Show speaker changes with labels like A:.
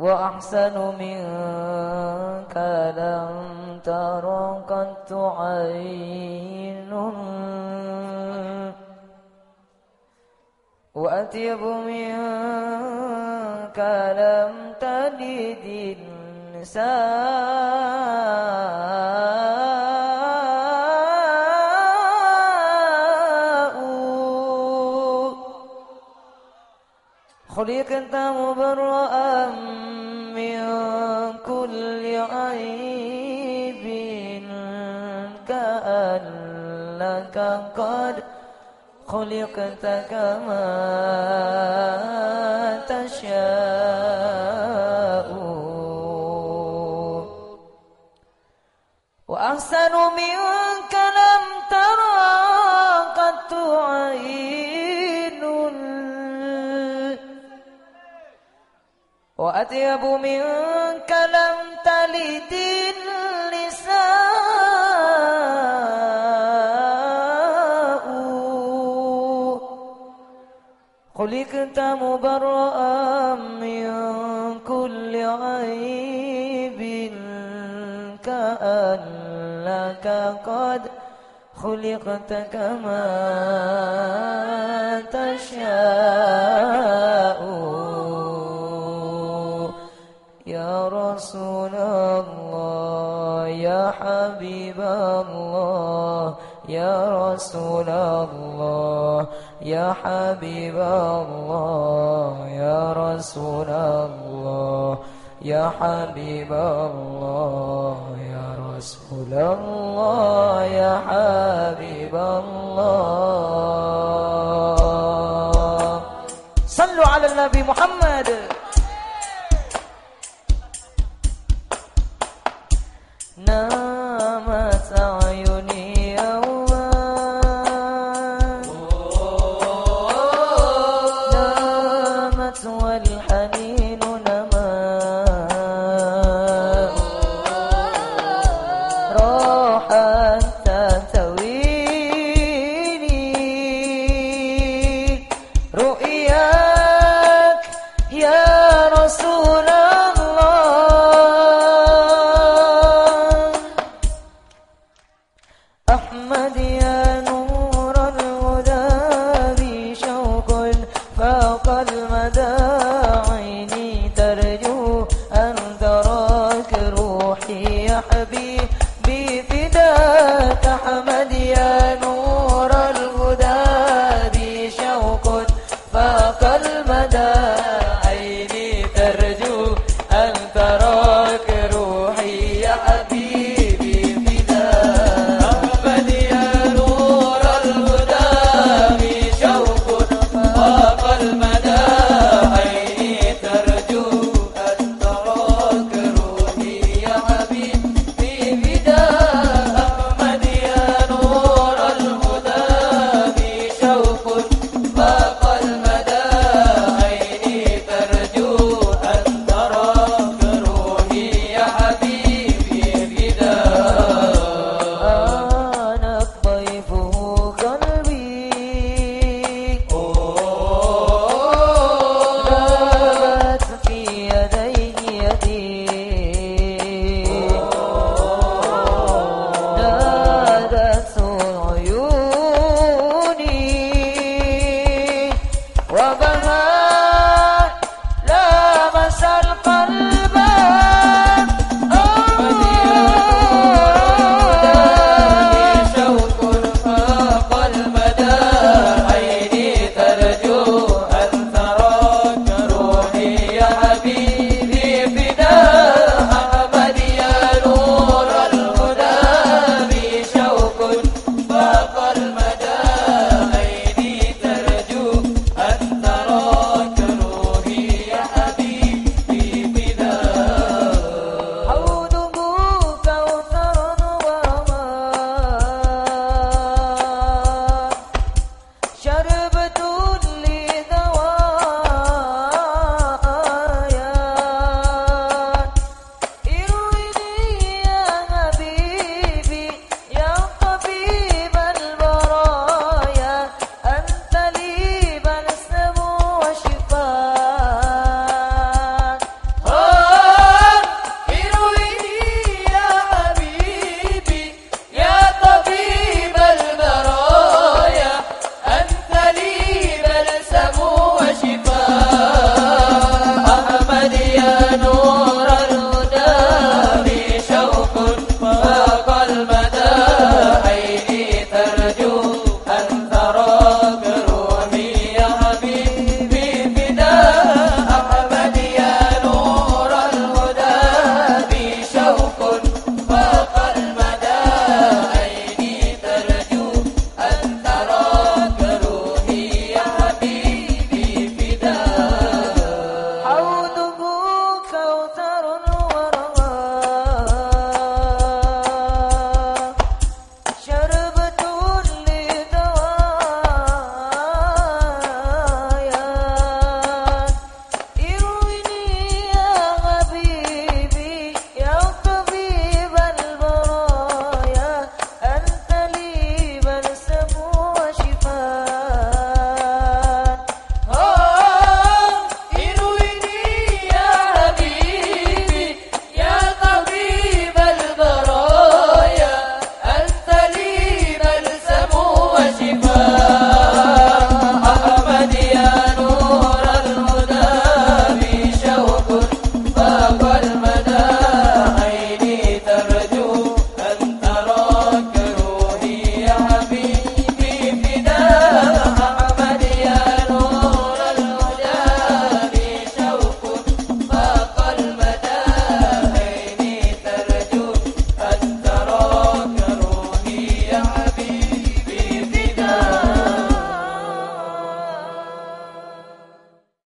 A: وأحسن منك لم تر قد عين وأطيب منك لم تلد النساء. خلقت مبرأ من كل عيب كأنك قد خلقت كما تشاء. وأحسن منك لم وأطيب منك لم تلد خلقت مبرأ من كل عيب كأنك قد خلقت كما تشاء. يا رسول الله يا حبيب الله يا رسول الله يا حبيب الله يا رسول الله يا حبيب الله يا رسول الله يا حبيب الله. صلوا على النبي محمد. No. محمد